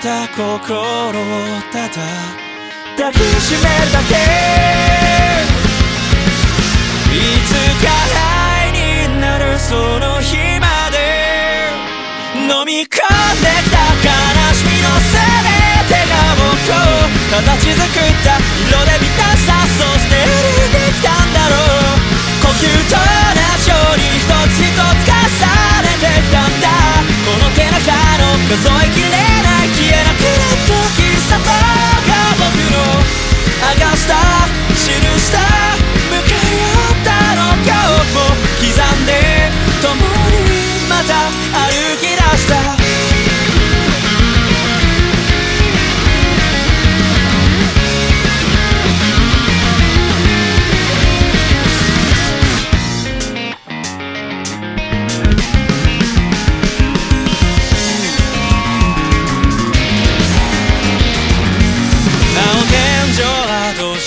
た心をただ抱きしめるだけいつか愛になるその日まで飲み込んできた悲しみの全てが僕を形作った色で満たしたそして降りてきたんだろう。呼吸と同じように一つ一つ重ねてきたんだ。この手の中の数えきれ。ない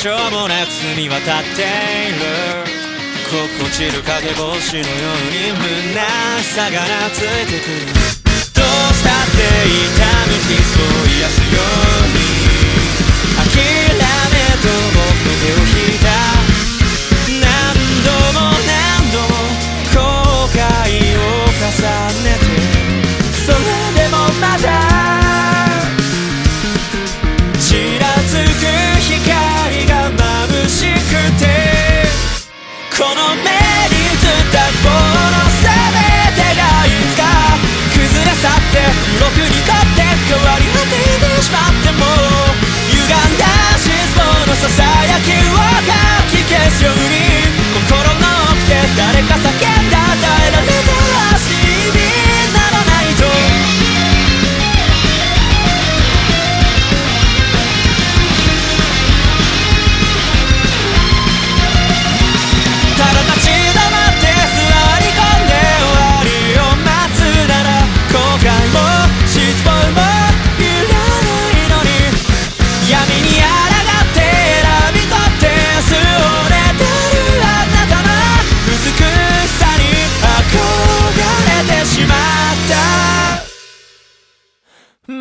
しょう。もなく澄み渡っている。心地る影星のように虚しさがついてくる。どうしたって痛み傷を癒すよこ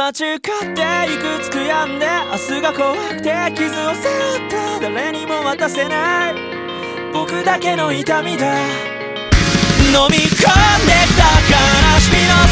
った間違っていくつ悔やんで明日が怖くて傷を背負った。誰にも渡せない。僕だけの痛みだ。飲み込んできた。悲しみの